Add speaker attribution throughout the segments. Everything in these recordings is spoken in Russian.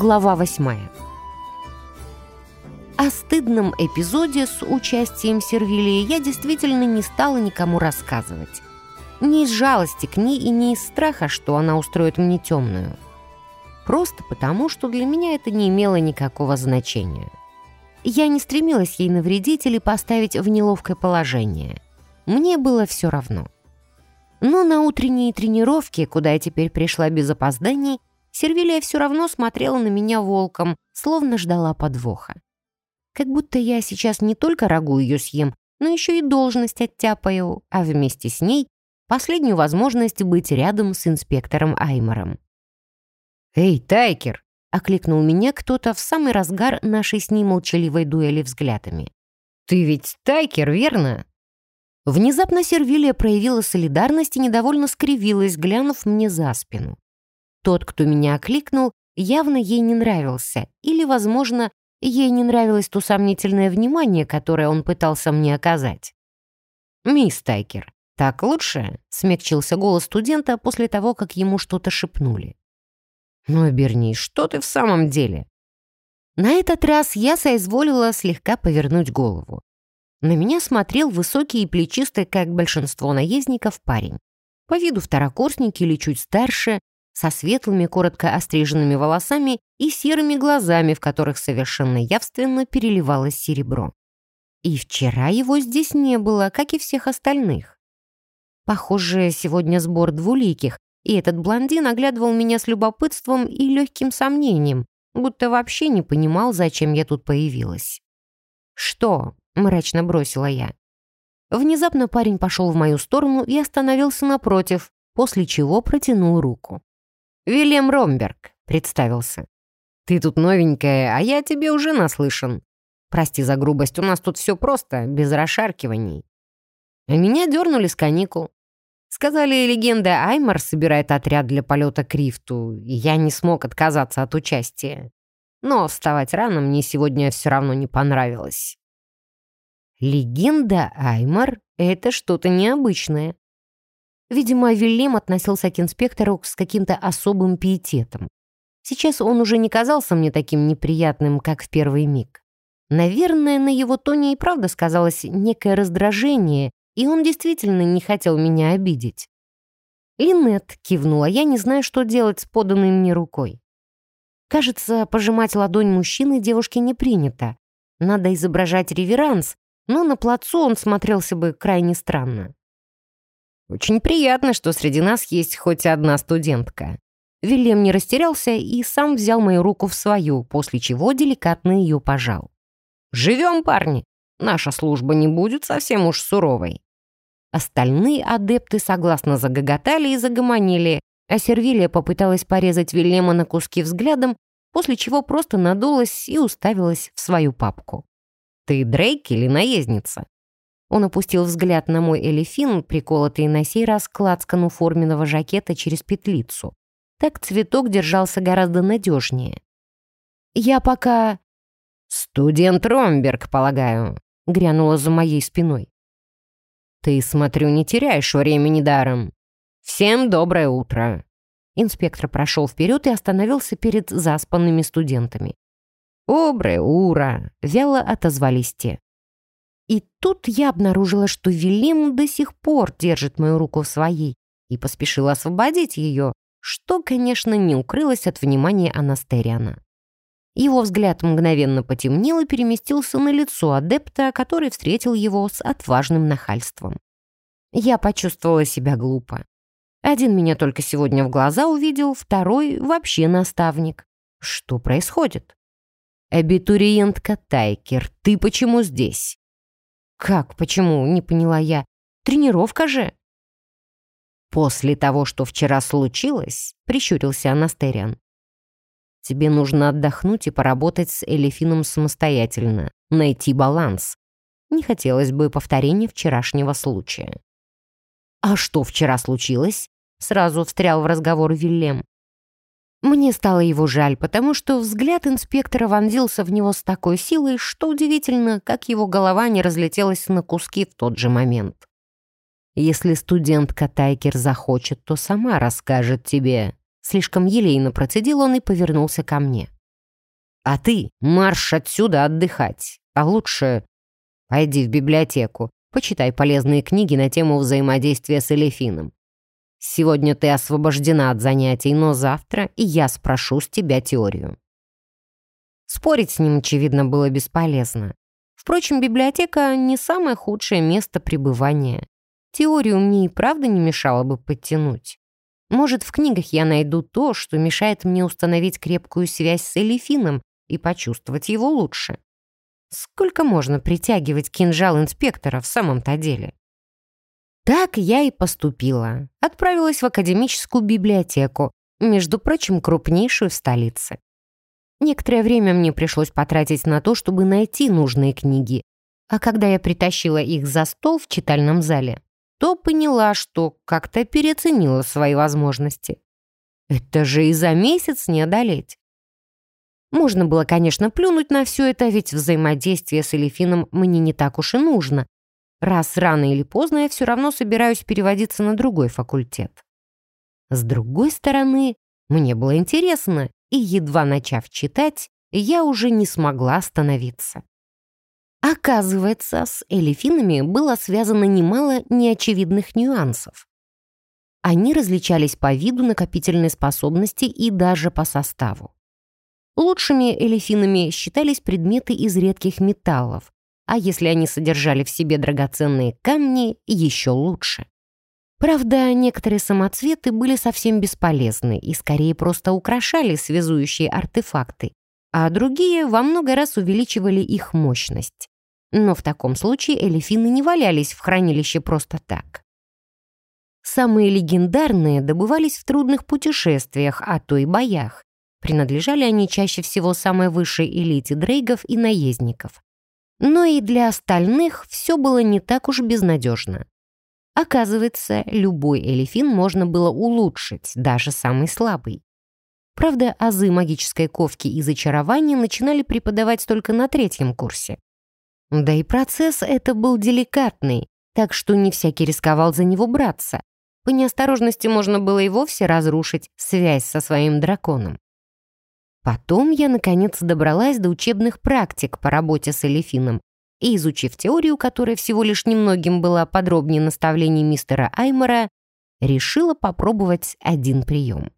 Speaker 1: Глава восьмая. О стыдном эпизоде с участием Сервилии я действительно не стала никому рассказывать. Не из жалости к ней и не из страха, что она устроит мне темную. Просто потому, что для меня это не имело никакого значения. Я не стремилась ей навредить или поставить в неловкое положение. Мне было все равно. Но на утренние тренировки, куда я теперь пришла без опозданий, Сервилия все равно смотрела на меня волком, словно ждала подвоха. Как будто я сейчас не только рагу ее съем, но еще и должность оттяпаю, а вместе с ней последнюю возможность быть рядом с инспектором Аймором.
Speaker 2: «Эй, Тайкер!»
Speaker 1: — окликнул меня кто-то в самый разгар нашей с ней молчаливой дуэли взглядами.
Speaker 2: «Ты ведь Тайкер, верно?»
Speaker 1: Внезапно Сервилия проявила солидарность и недовольно скривилась, глянув мне за спину. Тот, кто меня окликнул, явно ей не нравился, или, возможно, ей не нравилось то сомнительное внимание, которое он пытался мне оказать.
Speaker 2: «Мисс Тайкер, так лучше?» — смягчился голос студента после того, как ему что-то шепнули. «Ну, Берни, что ты в самом деле?»
Speaker 1: На этот раз я соизволила слегка повернуть голову. На меня смотрел высокий и плечистый, как большинство наездников, парень. По виду второкурсник или чуть старше, со светлыми, коротко остриженными волосами и серыми глазами, в которых совершенно явственно переливалось серебро. И вчера его здесь не было, как и всех остальных. Похоже, сегодня сбор двуликих, и этот блондин оглядывал меня с любопытством и легким сомнением, будто вообще не понимал, зачем я тут появилась. «Что?» — мрачно бросила я. Внезапно парень пошел в мою сторону и остановился напротив, после чего протянул руку. «Вильям Ромберг», — представился.
Speaker 2: «Ты тут новенькая, а я тебе уже наслышан. Прости за грубость, у нас тут все просто, без расшаркиваний». А меня дернули с каникул. Сказали, легенда Аймар собирает отряд для полета к рифту, и я не смог отказаться от участия. Но вставать рано мне сегодня все равно не понравилось.
Speaker 1: Легенда Аймар — это что-то необычное. Видимо, Вильям относился к инспектору с каким-то особым пиететом. Сейчас он уже не казался мне таким неприятным, как в первый миг. Наверное, на его тоне и правда сказалось некое раздражение, и он действительно не хотел меня обидеть. «Линет», — кивнула, — «я не знаю, что делать с поданной мне рукой». Кажется, пожимать ладонь мужчины девушке не принято. Надо изображать реверанс, но на плацу он смотрелся бы крайне странно.
Speaker 2: Очень приятно, что среди нас есть хоть одна студентка».
Speaker 1: Вильям не растерялся и сам взял мою руку в свою, после чего деликатно ее пожал.
Speaker 2: «Живем, парни. Наша служба не будет совсем уж суровой».
Speaker 1: Остальные адепты согласно загоготали и загомонили, а Сервилия попыталась порезать Вильяма на куски взглядом, после чего просто надулась и уставилась в свою папку.
Speaker 2: «Ты Дрейк или наездница?»
Speaker 1: Он опустил взгляд на мой элефин, приколотый на сей раз к лацкану форменного жакета через петлицу. Так цветок держался гораздо надежнее. «Я пока...»
Speaker 2: «Студент Ромберг, полагаю», — грянула за моей спиной. «Ты, смотрю, не теряешь времени даром. Всем доброе утро».
Speaker 1: Инспектор прошел вперед и остановился перед заспанными студентами.
Speaker 2: «Доброе ура!» — вяло отозвались те.
Speaker 1: И тут я обнаружила, что Велим до сих пор держит мою руку в своей и поспешила освободить ее, что, конечно, не укрылось от внимания Анастериана. Его взгляд мгновенно потемнел и переместился на лицо адепта, который встретил его с отважным нахальством. Я почувствовала себя глупо. Один меня только сегодня в глаза увидел, второй — вообще наставник. Что происходит?
Speaker 2: «Абитуриентка Тайкер, ты почему здесь?»
Speaker 1: «Как? Почему?» — не поняла я. «Тренировка же!»
Speaker 2: «После того, что вчера случилось», — прищурился Анастериан, «тебе нужно отдохнуть и поработать с Элефином самостоятельно, найти баланс. Не хотелось бы повторения вчерашнего случая».
Speaker 1: «А что вчера случилось?» — сразу встрял в разговор Вильям. Мне стало его жаль, потому что взгляд инспектора вонзился в него с такой силой, что удивительно, как его голова не разлетелась на куски в тот же момент.
Speaker 2: «Если студентка Тайкер захочет, то сама расскажет тебе».
Speaker 1: Слишком елейно процедил он и повернулся ко мне.
Speaker 2: А ты марш отсюда отдыхать. А лучше пойди в библиотеку, почитай полезные книги на тему взаимодействия с Элефином. Сегодня ты освобождена от занятий, но завтра и я спрошу с тебя теорию». Спорить с ним, очевидно, было бесполезно. Впрочем, библиотека не самое худшее место пребывания. Теорию мне и правда не мешало бы подтянуть. Может, в книгах я найду то, что мешает мне установить крепкую связь с Элифином и почувствовать его лучше. Сколько можно притягивать кинжал инспектора в самом-то деле? Так я и поступила. Отправилась в академическую библиотеку, между прочим, крупнейшую в столице. Некоторое время мне пришлось потратить на то, чтобы найти нужные книги, а когда я притащила их за стол в читальном зале, то поняла, что как-то переоценила свои возможности. Это же и за месяц не одолеть. Можно было, конечно, плюнуть на все это, ведь взаимодействие с Элефином мне не так уж и нужно, раз рано или поздно я все равно собираюсь переводиться на другой факультет. С другой стороны, мне было интересно, и, едва начав читать, я уже не смогла остановиться. Оказывается, с элефинами было связано немало неочевидных нюансов. Они различались по виду накопительной способности и даже по составу. Лучшими элефинами считались предметы из редких металлов, а если они содержали в себе драгоценные камни, еще лучше. Правда, некоторые самоцветы были совсем бесполезны и скорее просто украшали связующие артефакты, а другие во много раз увеличивали их мощность. Но в таком случае элефины не валялись в хранилище просто так. Самые легендарные добывались в трудных путешествиях, а то и боях. Принадлежали они чаще всего самой высшей элите дрейгов и наездников. Но и для остальных все было не так уж безнадежно. Оказывается, любой элефин можно было улучшить, даже самый слабый. Правда, азы магической ковки и зачарования начинали преподавать только на третьем курсе. Да и процесс это был деликатный, так что не всякий рисковал за него браться. По неосторожности можно было и вовсе разрушить связь со своим драконом. Потом я, наконец, добралась до учебных практик по работе с Элефином и, изучив теорию, которая всего лишь немногим была подробнее наставлений мистера Аймора, решила попробовать один прием.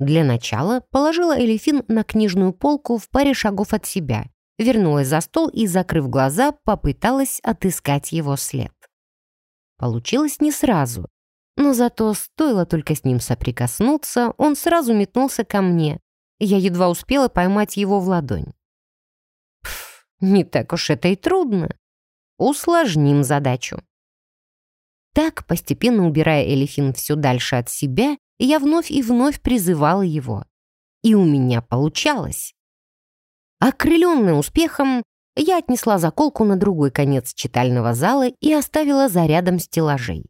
Speaker 2: Для начала положила Элефин на книжную полку в паре шагов от себя, вернулась за стол и, закрыв глаза, попыталась отыскать его след. Получилось не сразу, но зато стоило только с ним соприкоснуться, он сразу метнулся ко мне, я едва успела поймать его в ладонь. Пф, не так уж это и трудно. Усложним задачу. Так, постепенно убирая Элифин все дальше от себя, я вновь и вновь призывала его. И у меня получалось. Окрыленная успехом, я отнесла заколку на другой конец читального зала и оставила за рядом стеллажей.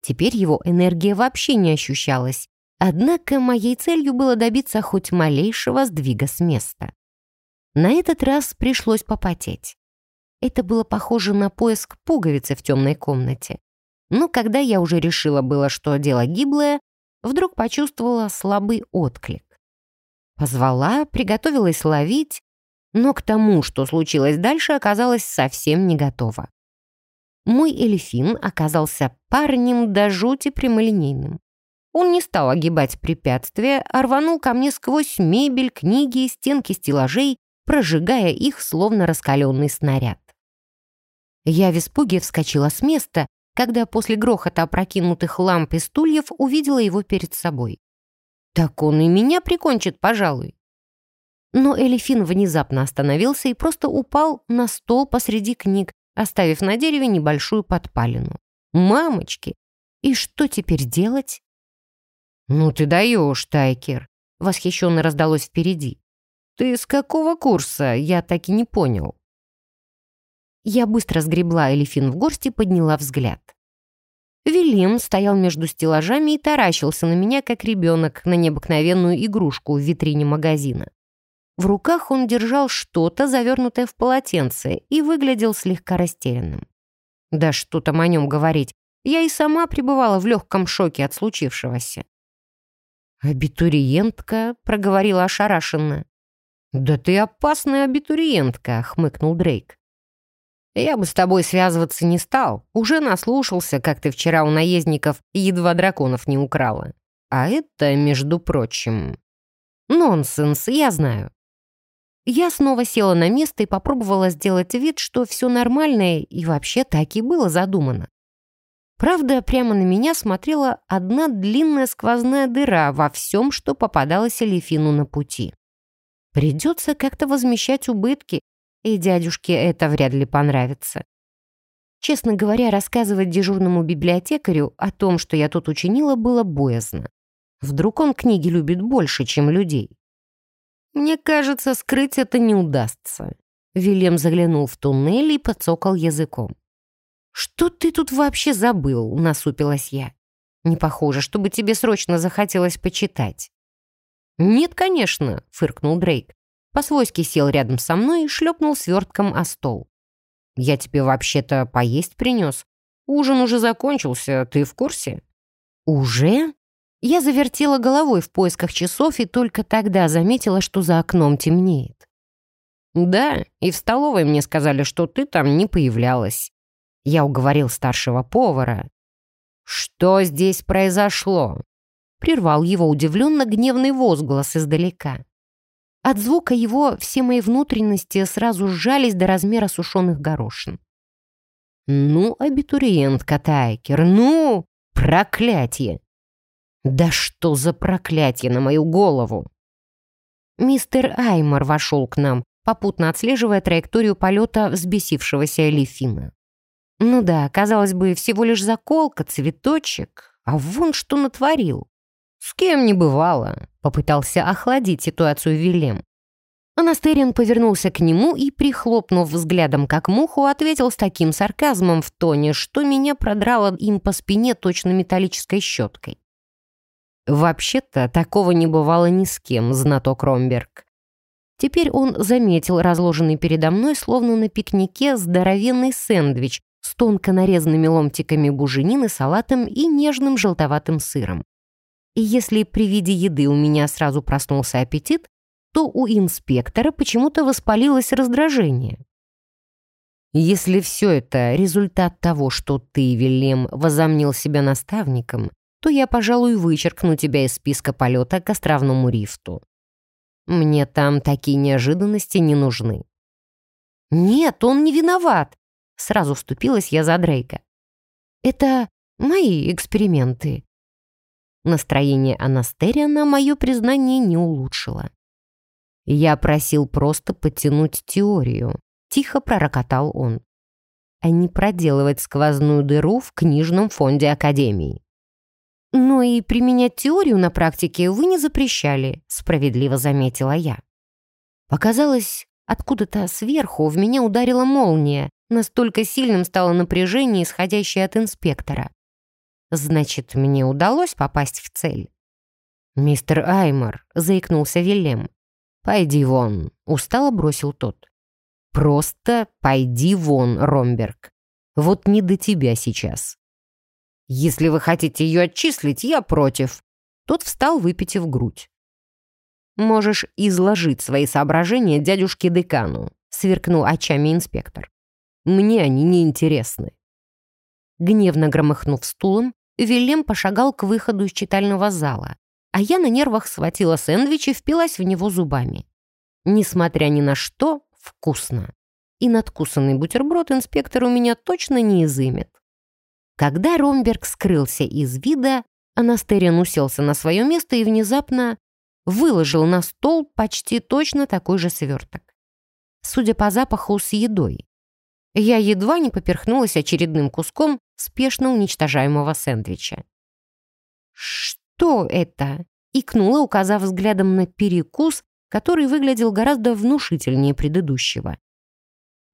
Speaker 2: Теперь его энергия вообще не ощущалась, Однако моей целью было добиться хоть малейшего сдвига с места. На этот раз пришлось попотеть. Это было похоже на поиск пуговицы в темной комнате. Но когда я уже решила было, что дело гиблое, вдруг почувствовала слабый отклик. Позвала, приготовилась ловить, но к тому, что случилось дальше, оказалась совсем не готова. Мой эльфин оказался парнем до жути прямолинейным. Он не стал огибать препятствия, а рванул ко мне сквозь мебель, книги, стенки стеллажей, прожигая их, словно раскаленный снаряд. Я в испуге вскочила с места, когда после грохота опрокинутых ламп и стульев увидела его перед собой. Так он и меня прикончит, пожалуй. Но Элифин внезапно остановился и просто упал на стол посреди книг, оставив на дереве небольшую подпалину. «Мамочки! И что теперь делать?» «Ну ты даешь, Тайкер!» — восхищенно раздалось впереди. «Ты с какого курса? Я так и не понял». Я быстро сгребла Элифин в горсть и подняла взгляд. Вильям стоял между стеллажами и таращился на меня, как ребенок, на необыкновенную игрушку в витрине магазина. В руках он держал что-то, завернутое в полотенце, и выглядел слегка растерянным. Да что там о нем говорить, я и сама пребывала в легком шоке от случившегося. «Абитуриентка», — проговорила ошарашенно. «Да ты опасная абитуриентка», — хмыкнул Дрейк. «Я бы с тобой связываться не стал. Уже наслушался, как ты вчера у наездников едва драконов не украла. А это, между прочим...» «Нонсенс, я знаю». Я снова села на место и попробовала сделать вид, что все нормально и вообще так и было задумано. Правда, прямо на меня смотрела одна длинная сквозная дыра во всем, что попадалось Элифину на пути. Придется как-то возмещать убытки, и дядюшке это вряд ли понравится. Честно говоря, рассказывать дежурному библиотекарю о том, что я тут учинила, было боязно. Вдруг он книги любит больше, чем людей. Мне кажется, скрыть это не удастся. Вильям заглянул в туннель и подсокал языком. «Что ты тут вообще забыл?» — насупилась я. «Не похоже, чтобы тебе срочно захотелось почитать». «Нет, конечно», — фыркнул Дрейк. По-свойски сел рядом со мной и шлепнул свертком о стол. «Я тебе вообще-то поесть принес. Ужин уже закончился, ты в курсе?» «Уже?» Я завертела головой в поисках часов и только тогда заметила, что за окном темнеет. «Да, и в столовой мне сказали, что ты там не появлялась. Я уговорил старшего повара. «Что здесь произошло?» Прервал его удивленно гневный возглас издалека. От звука его все мои внутренности сразу сжались до размера сушеных горошин. «Ну, абитуриент Катайкер, ну, проклятие!» «Да что за проклятие на мою голову!» Мистер Аймор вошел к нам, попутно отслеживая траекторию полета взбесившегося Элифина. Ну да, казалось бы, всего лишь заколка, цветочек, а вон что натворил. С кем не бывало, попытался охладить ситуацию Вилем. Анастерин повернулся к нему и, прихлопнув взглядом как муху, ответил с таким сарказмом в тоне, что меня продрало им по спине точно металлической щеткой. Вообще-то такого не бывало ни с кем, знаток Ромберг. Теперь он заметил разложенный передо мной, словно на пикнике, здоровенный сэндвич с тонко нарезанными ломтиками буженины, салатом и нежным желтоватым сыром. И если при виде еды у меня сразу проснулся аппетит, то у инспектора почему-то воспалилось раздражение. Если все это результат того, что ты, Вильям, возомнил себя наставником, то я, пожалуй, вычеркну тебя из списка полета к островному рифту. Мне там такие неожиданности не нужны. Нет, он не виноват. Сразу вступилась я за Дрейка. «Это мои эксперименты». Настроение Анастериана мое признание не улучшило. «Я просил просто подтянуть теорию», — тихо пророкотал он, «а не проделывать сквозную дыру в книжном фонде Академии». «Но и применять теорию на практике вы не запрещали», — справедливо заметила я. Показалось, откуда-то сверху в меня ударила молния, Настолько сильным стало напряжение, исходящее от инспектора. Значит, мне удалось попасть в цель. «Мистер Аймор», — заикнулся Вильям. «Пойди вон», — устало бросил тот. «Просто пойди вон, Ромберг. Вот не до тебя сейчас». «Если вы хотите ее отчислить, я против». Тот встал, выпитив грудь. «Можешь изложить свои соображения дядюшке-декану», — сверкнул очами инспектор. Мне они не интересны. Гневно громыхнув стулом, Вильям пошагал к выходу из читального зала, а я на нервах схватила сэндвич и впилась в него зубами. Несмотря ни на что, вкусно. И надкусанный бутерброд инспектор у меня точно не изымет. Когда Ромберг скрылся из вида, Анастериан уселся на свое место и внезапно выложил на стол почти точно такой же сверток. Судя по запаху, с едой. Я едва не поперхнулась очередным куском спешно уничтожаемого сэндвича. «Что это?» — икнула, указав взглядом на перекус, который выглядел гораздо внушительнее предыдущего.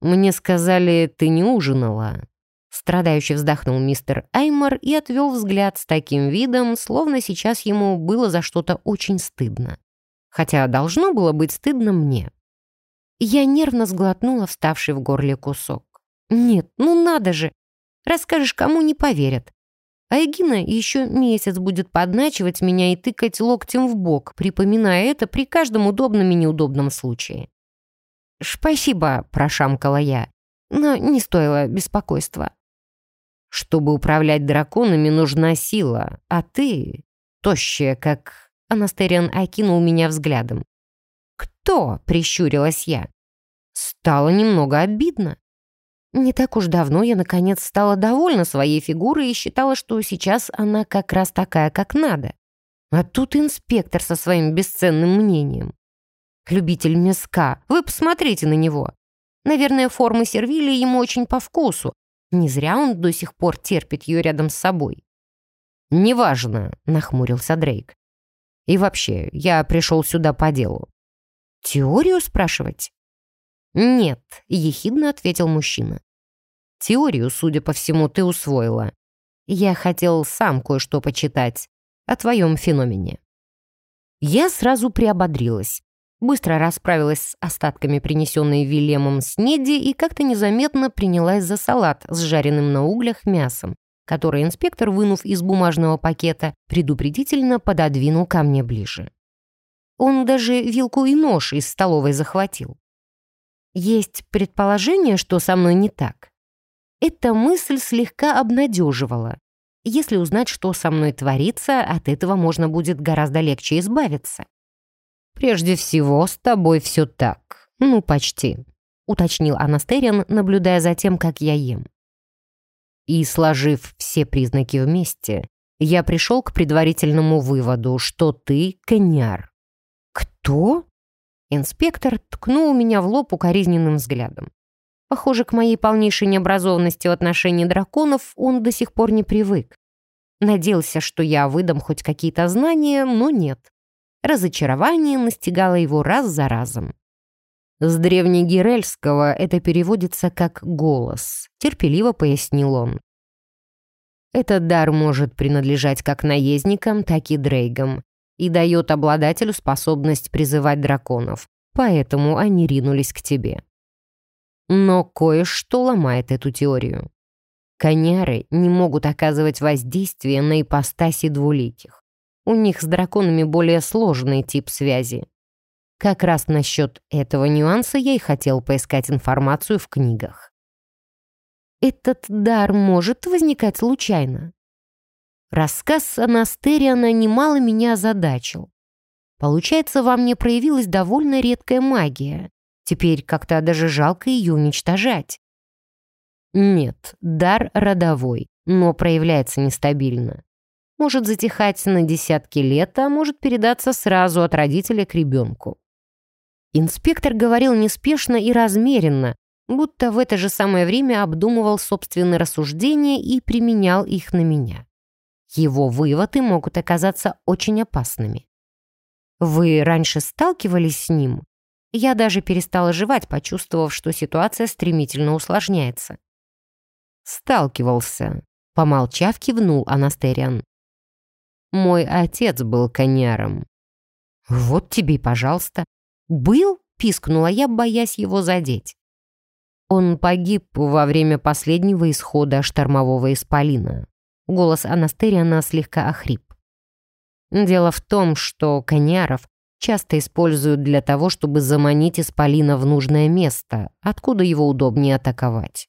Speaker 2: «Мне сказали, ты не ужинала». Страдающий вздохнул мистер Аймор и отвел взгляд с таким видом, словно сейчас ему было за что-то очень стыдно. Хотя должно было быть стыдно мне. Я нервно сглотнула вставший в горле кусок. Нет, ну надо же. Расскажешь, кому не поверят.
Speaker 1: А Эгина еще месяц будет подначивать меня и тыкать локтем в бок, припоминая это при каждом удобном и неудобном случае. «Спасибо», — прошамкала я, но не стоило беспокойства. «Чтобы управлять драконами, нужна сила, а ты, тощая, как...» Анастериан окинул меня взглядом. «Кто?» — прищурилась я. Стало немного обидно. Не так уж давно я, наконец, стала довольна своей фигурой и считала, что сейчас она как раз такая, как надо. А тут инспектор со своим бесценным мнением. Любитель мяска, вы посмотрите на него. Наверное, формы сервили ему очень по вкусу. Не зря он до сих пор терпит ее рядом с собой. «Неважно», — нахмурился Дрейк. «И вообще, я пришел сюда по делу». «Теорию спрашивать?» «Нет», — ехидно ответил мужчина. «Теорию, судя по всему, ты усвоила. Я хотел сам кое-что почитать о твоем феномене». Я сразу приободрилась. Быстро расправилась с остатками принесенной Вильямом снеди и как-то незаметно принялась за салат с жареным на углях мясом, который инспектор, вынув из бумажного пакета, предупредительно пододвинул ко мне ближе. Он даже вилку и нож из столовой захватил. Есть предположение, что со мной не так. Эта мысль слегка обнадеживала. Если узнать, что со мной творится, от этого можно будет гораздо легче избавиться. «Прежде всего, с тобой все так. Ну, почти», — уточнил Анастериан, наблюдая за тем, как я ем. И, сложив все признаки вместе, я пришел к предварительному выводу, что ты коняр. «Кто?» Инспектор ткнул меня в лоб укоризненным взглядом. Похоже, к моей полнейшей необразованности в отношении драконов он до сих пор не привык. Надеялся, что я выдам хоть какие-то знания, но нет. Разочарование настигало его раз за разом. С древнегирельского это переводится как «голос», терпеливо пояснил он. Этот дар может принадлежать как наездникам, так и дрейгам, и дает обладателю способность призывать драконов, поэтому они ринулись к тебе. Но кое-что ломает эту теорию. Коняры не могут оказывать воздействие на ипостаси двуликих. У них с драконами более сложный тип связи. Как раз насчет этого нюанса я и хотел поискать информацию в книгах. Этот дар может возникать случайно. Рассказ Анастериана немало меня озадачил. Получается, во мне проявилась довольно редкая магия. Теперь как-то даже жалко ее уничтожать. Нет, дар родовой, но проявляется нестабильно. Может затихать на десятки лет, а может передаться сразу от родителя к ребенку. Инспектор говорил неспешно и размеренно, будто в это же самое время обдумывал собственные рассуждения и применял их на меня. Его выводы могут оказаться очень опасными. Вы раньше сталкивались с ним? Я даже перестала жевать, почувствовав, что ситуация стремительно усложняется. Сталкивался. Помолчав, кивнул Анастериан. Мой отец был коняром. Вот тебе пожалуйста. Был? Пискнула я, боясь его задеть. Он погиб во время последнего исхода штормового исполина. Голос Анастериана слегка охрип. Дело в том, что коняров часто используют для того, чтобы заманить исполина в нужное место, откуда его удобнее атаковать.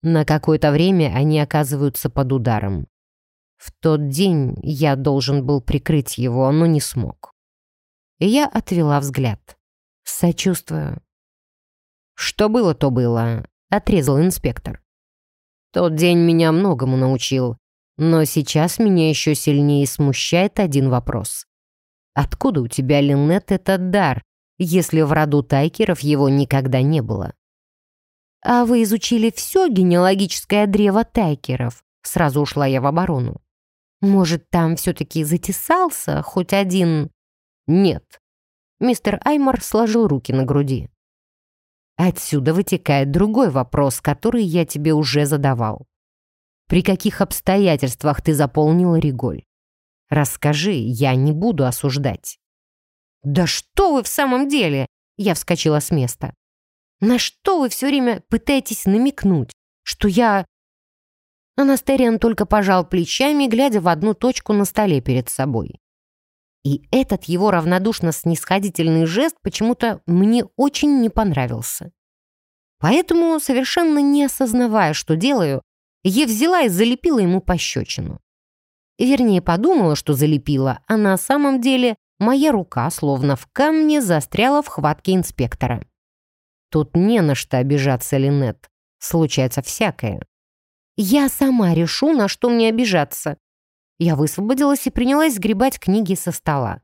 Speaker 1: На какое-то время они оказываются под ударом. В тот день я должен был прикрыть его, но не смог. Я отвела взгляд. Сочувствую. «Что было, то было», — отрезал инспектор. Тот день меня многому научил, но сейчас меня еще сильнее смущает один вопрос. Откуда у тебя, Линнет, этот дар, если в роду Тайкеров его никогда не было? «А вы изучили все генеалогическое древо Тайкеров?» Сразу ушла я в оборону. «Может, там все-таки затесался хоть один...» «Нет». Мистер Аймор сложил руки на груди. Отсюда вытекает другой вопрос, который я тебе уже задавал. При каких обстоятельствах ты заполнила Риголь? Расскажи, я не буду осуждать». «Да что вы в самом деле?» Я вскочила с места. «На что вы все время пытаетесь намекнуть? Что я...» Анастериан только пожал плечами, глядя в одну точку на столе перед собой. И этот его равнодушно-снисходительный жест почему-то мне очень не понравился. Поэтому, совершенно не осознавая, что делаю, я взяла и залепила ему пощечину. Вернее, подумала, что залепила, а на самом деле моя рука, словно в камне, застряла в хватке инспектора. Тут не на что обижаться, Линет. Случается всякое. Я сама решу, на что мне обижаться. Я высвободилась и принялась сгребать книги со стола.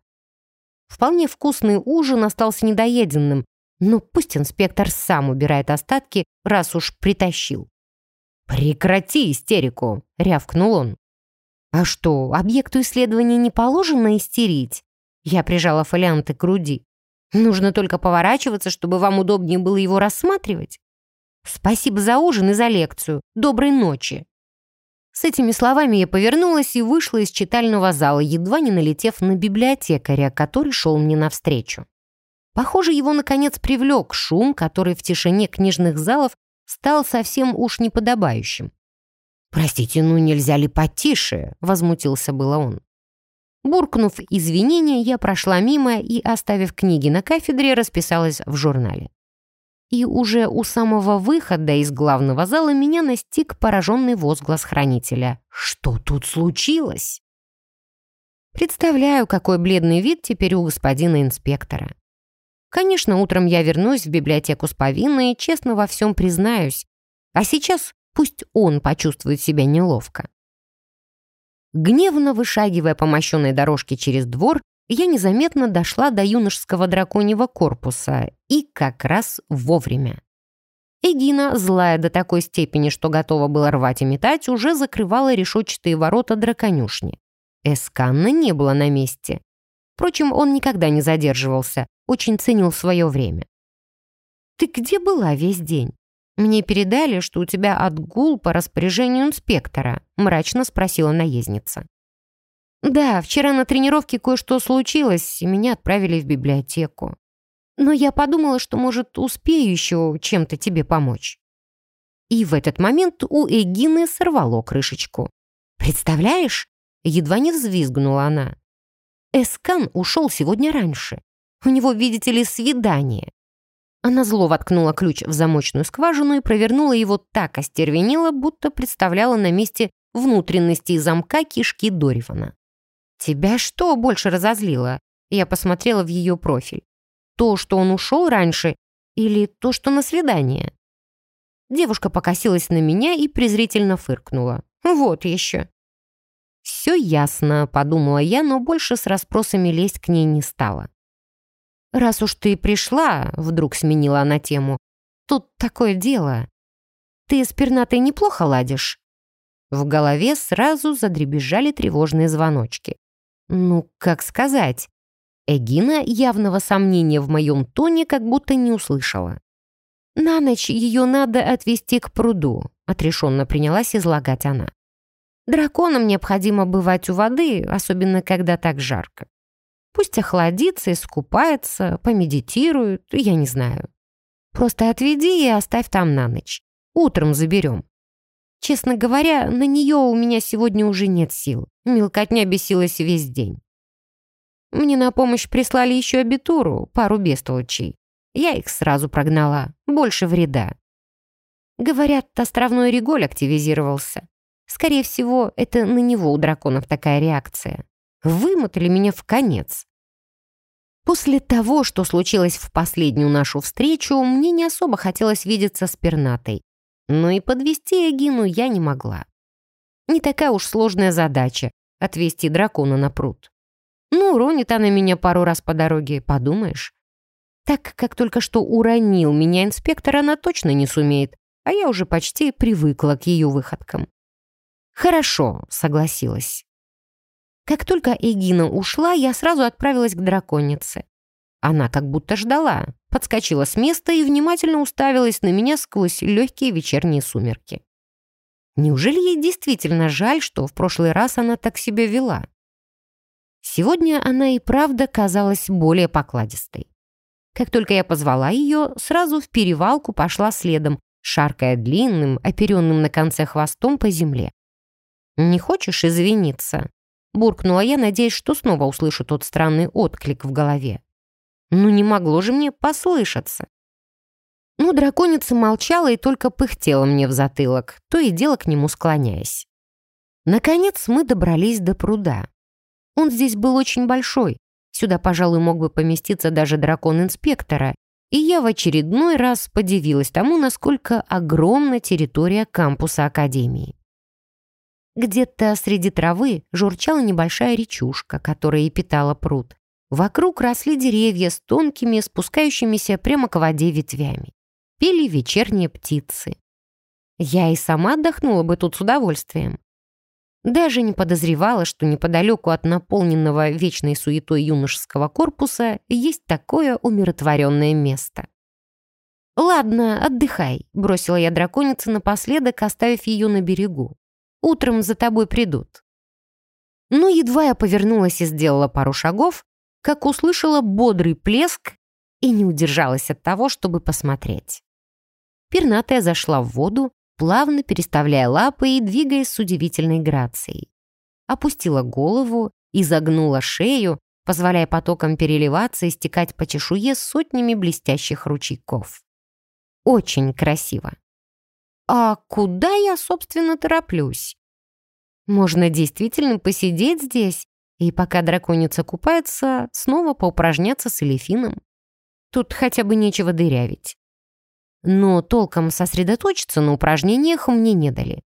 Speaker 1: Вполне вкусный ужин остался недоеденным, но пусть инспектор сам убирает остатки, раз уж притащил. «Прекрати истерику!» — рявкнул он. «А что, объекту исследования не положено истерить?» Я прижала фолианты к груди. «Нужно только поворачиваться, чтобы вам удобнее было его рассматривать. Спасибо за ужин и за лекцию. Доброй ночи!» С этими словами я повернулась и вышла из читального зала, едва не налетев на библиотекаря, который шел мне навстречу. Похоже, его, наконец, привлек шум, который в тишине книжных залов стал совсем уж неподобающим. «Простите, ну нельзя ли потише?» — возмутился было он. Буркнув извинения, я прошла мимо и, оставив книги на кафедре, расписалась в журнале. И уже у самого выхода из главного зала меня настиг пораженный возглас хранителя. «Что тут случилось?» Представляю, какой бледный вид теперь у господина инспектора. Конечно, утром я вернусь в библиотеку с повинной и честно во всем признаюсь. А сейчас пусть он почувствует себя неловко. Гневно вышагивая по мощенной дорожке через двор, я незаметно дошла до юношеского драконьего корпуса и как раз вовремя. Эгина, злая до такой степени, что готова была рвать и метать, уже закрывала решетчатые ворота драконюшни. Эсканна не было на месте. Впрочем, он никогда не задерживался, очень ценил свое время. «Ты где была весь день? Мне передали, что у тебя отгул по распоряжению инспектора», мрачно спросила наездница. «Да, вчера на тренировке кое-что случилось, и меня отправили в библиотеку. Но я подумала, что, может, успею еще чем-то тебе помочь». И в этот момент у Эгины сорвало крышечку. «Представляешь?» Едва не взвизгнула она. Эскан ушел сегодня раньше. У него, видите ли, свидание. Она зло воткнула ключ в замочную скважину и провернула его так остервенело, будто представляла на месте внутренности замка кишки Доривана. «Тебя что больше разозлило?» Я посмотрела в ее профиль. «То, что он ушел раньше, или то, что на свидание?» Девушка покосилась на меня и презрительно фыркнула. «Вот еще». «Все ясно», — подумала я, но больше с расспросами лезть к ней не стала. «Раз уж ты пришла», — вдруг сменила она тему, «тут такое дело. Ты с пернатой неплохо ладишь?» В голове сразу задребезжали тревожные звоночки. «Ну, как сказать?» Эгина явного сомнения в моем тоне как будто не услышала. «На ночь ее надо отвезти к пруду», — отрешенно принялась излагать она. Драконам необходимо бывать у воды, особенно когда так жарко. Пусть охладится, искупается, помедитирует, я не знаю. Просто отведи и оставь там на ночь. Утром заберем. Честно говоря, на нее у меня сегодня уже нет сил. Мелкотня бесилась весь день. Мне на помощь прислали еще абитуру, пару бестолочей. Я их сразу прогнала. Больше вреда. Говорят, островной реголь активизировался. Скорее всего, это на него у драконов такая реакция. Вымотали меня в конец. После того, что случилось в последнюю нашу встречу, мне не особо хотелось видеться с пернатой. Но и подвести Эгину я не могла. Не такая уж сложная задача — отвезти дракона на пруд. Ну, уронит она меня пару раз по дороге, подумаешь. Так как только что уронил меня инспектор, она точно не сумеет, а я уже почти привыкла к ее выходкам. «Хорошо», — согласилась. Как только Эгина ушла, я сразу отправилась к драконице. Она как будто ждала, подскочила с места и внимательно уставилась на меня сквозь легкие вечерние сумерки. Неужели ей действительно жаль, что в прошлый раз она так себя вела? Сегодня она и правда казалась более покладистой. Как только я позвала ее, сразу в перевалку пошла следом, шаркая длинным, оперенным на конце хвостом по земле. «Не хочешь извиниться?» Буркнула я, надеясь, что снова услышу тот странный отклик в голове. Ну не могло же мне послышаться. Ну, драконица молчала и только пыхтела мне в затылок, то и дело к нему склоняясь. Наконец мы добрались до пруда. Он здесь был очень большой. Сюда, пожалуй, мог бы поместиться даже дракон инспектора. И я в очередной раз подивилась тому, насколько огромна территория кампуса Академии. Где-то среди травы журчала небольшая речушка, которая и питала пруд. Вокруг росли деревья с тонкими, спускающимися прямо к воде ветвями. Пели вечерние птицы. Я и сама отдохнула бы тут с удовольствием. Даже не подозревала, что неподалеку от наполненного вечной суетой юношеского корпуса есть такое умиротворенное место. «Ладно, отдыхай», — бросила я драконице напоследок, оставив ее на берегу. «Утром за тобой придут». Но едва я повернулась и сделала пару шагов, как услышала бодрый плеск и не удержалась от того, чтобы посмотреть. Пернатая зашла в воду, плавно переставляя лапы и двигаясь с удивительной грацией. Опустила голову и загнула шею, позволяя потокам переливаться и стекать по чешуе сотнями блестящих ручейков. Очень красиво. А куда я, собственно, тороплюсь? Можно действительно посидеть здесь и, пока драконица купается, снова поупражняться с элефином. Тут хотя бы нечего дырявить но толком сосредоточиться на упражнениях мне не дали.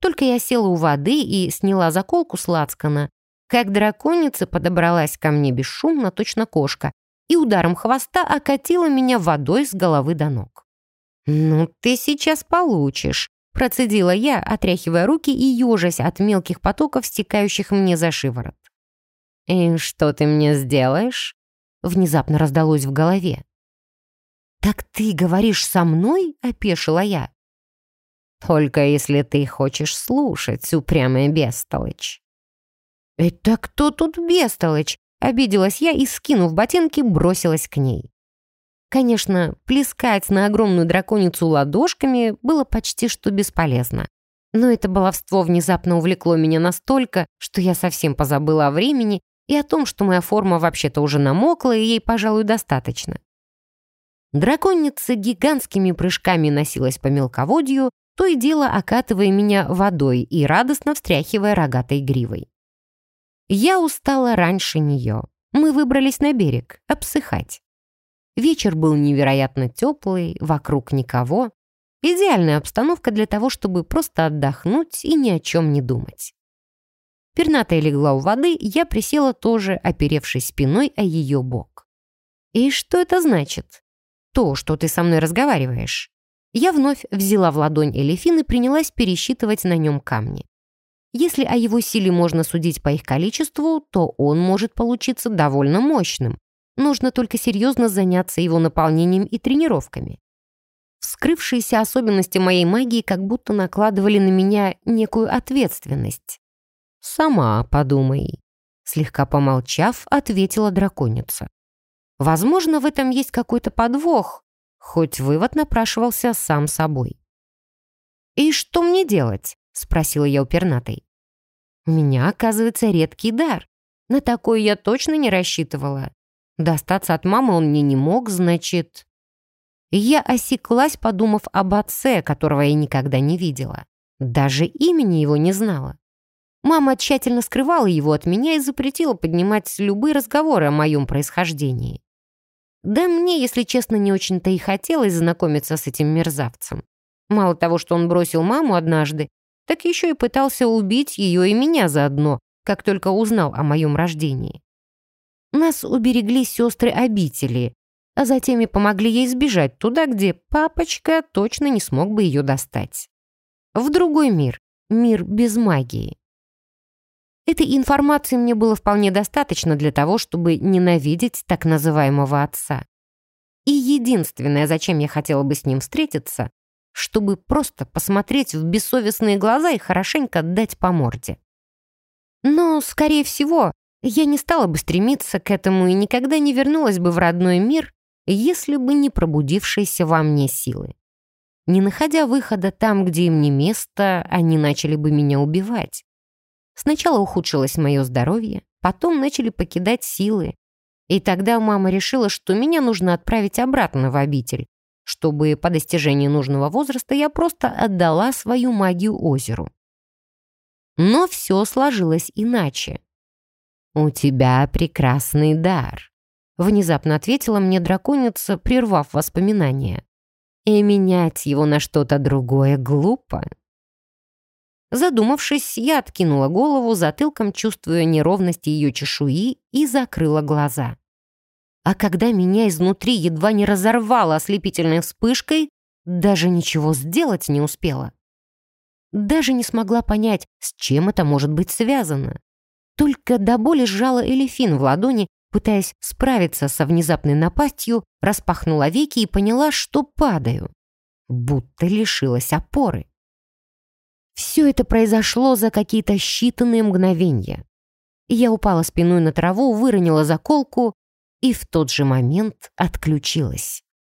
Speaker 1: Только я села у воды и сняла заколку с лацкана, как драконица подобралась ко мне бесшумно, точно кошка, и ударом хвоста окатила меня водой с головы до ног. «Ну, ты сейчас получишь», — процедила я, отряхивая руки и ежась от мелких потоков, стекающих мне за шиворот. «И что ты мне сделаешь?» — внезапно раздалось в голове. «Так ты говоришь со мной?» — опешила я. «Только если ты хочешь слушать, упрямая бестолочь». «Это кто тут бестолочь?» — обиделась я и, скинув ботинки, бросилась к ней. Конечно, плескать на огромную драконицу ладошками было почти что бесполезно. Но это баловство внезапно увлекло меня настолько, что я совсем позабыла о времени и о том, что моя форма вообще-то уже намокла, и ей, пожалуй, достаточно. Драконица гигантскими прыжками носилась по мелководью, то и дело окатывая меня водой и радостно встряхивая рогатой гривой. Я устала раньше нее. Мы выбрались на берег, обсыхать. Вечер был невероятно теплый, вокруг никого. Идеальная обстановка для того, чтобы просто отдохнуть и ни о чем не думать. Пернатая легла у воды, я присела тоже, оперевшись спиной о ее бок. И что это значит? то, что ты со мной разговариваешь». Я вновь взяла в ладонь Элефин и принялась пересчитывать на нем камни. Если о его силе можно судить по их количеству, то он может получиться довольно мощным. Нужно только серьезно заняться его наполнением и тренировками. Вскрывшиеся особенности моей магии как будто накладывали на меня некую ответственность. «Сама подумай», — слегка помолчав, ответила драконица. Возможно, в этом есть какой-то подвох, хоть вывод напрашивался сам собой. «И что мне делать?» — спросила я у пернатой. «У меня, оказывается, редкий дар. На такой я точно не рассчитывала. Достаться от мамы он мне не мог, значит...» Я осеклась, подумав об отце, которого я никогда не видела. Даже имени его не знала. Мама тщательно скрывала его от меня и запретила поднимать любые разговоры о моем происхождении. Да мне, если честно, не очень-то и хотелось знакомиться с этим мерзавцем. Мало того, что он бросил маму однажды, так еще и пытался убить ее и меня заодно, как только узнал о моем рождении. Нас уберегли сестры обители, а затем и помогли ей сбежать туда, где папочка точно не смог бы ее достать. В другой мир, мир без магии. Этой информации мне было вполне достаточно для того, чтобы ненавидеть так называемого отца. И единственное, зачем я хотела бы с ним встретиться, чтобы просто посмотреть в бессовестные глаза и хорошенько дать по морде. Но, скорее всего, я не стала бы стремиться к этому и никогда не вернулась бы в родной мир, если бы не пробудившиеся во мне силы. Не находя выхода там, где им не место, они начали бы меня убивать Сначала ухудшилось мое здоровье, потом начали покидать силы. И тогда мама решила, что меня нужно отправить обратно в обитель, чтобы по достижении нужного возраста я просто отдала свою магию озеру. Но все сложилось иначе. «У тебя прекрасный дар», — внезапно ответила мне драконица, прервав воспоминания. «И менять его на что-то другое глупо». Задумавшись, я откинула голову, затылком чувствуя неровности ее чешуи, и закрыла глаза. А когда меня изнутри едва не разорвало ослепительной вспышкой, даже ничего сделать не успела. Даже не смогла понять, с чем это может быть связано. Только до боли сжала элефин в ладони, пытаясь справиться со внезапной напастью, распахнула веки и поняла, что падаю. Будто лишилась опоры. Все это произошло за какие-то считанные мгновения. Я упала спиной на траву, выронила заколку и в тот же момент отключилась.